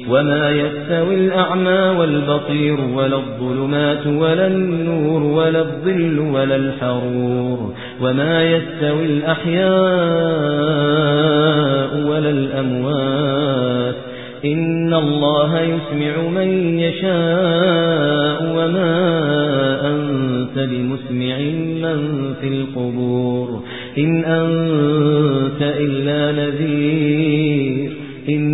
وما يستوي الأعمى والبصير ولا الظلمات ولا النور ولا الظل ولا الحرور وما يستوي الأحياء ولا الأموات إن الله يسمع من يشاء وما أنت بمسمع من في القبور إن أنت إلا نذير إِنَّا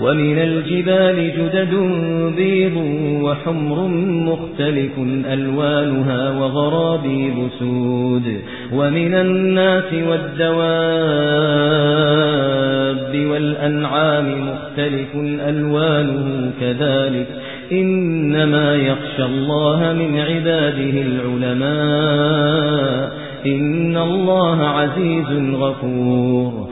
ومن الجبال جدد بيض وحمر مختلف ألوانها وغرابي بسود ومن الناس والدواب والأنعام مختلف ألوانه كذلك إنما يخشى الله من عباده العلماء إن الله عزيز غفور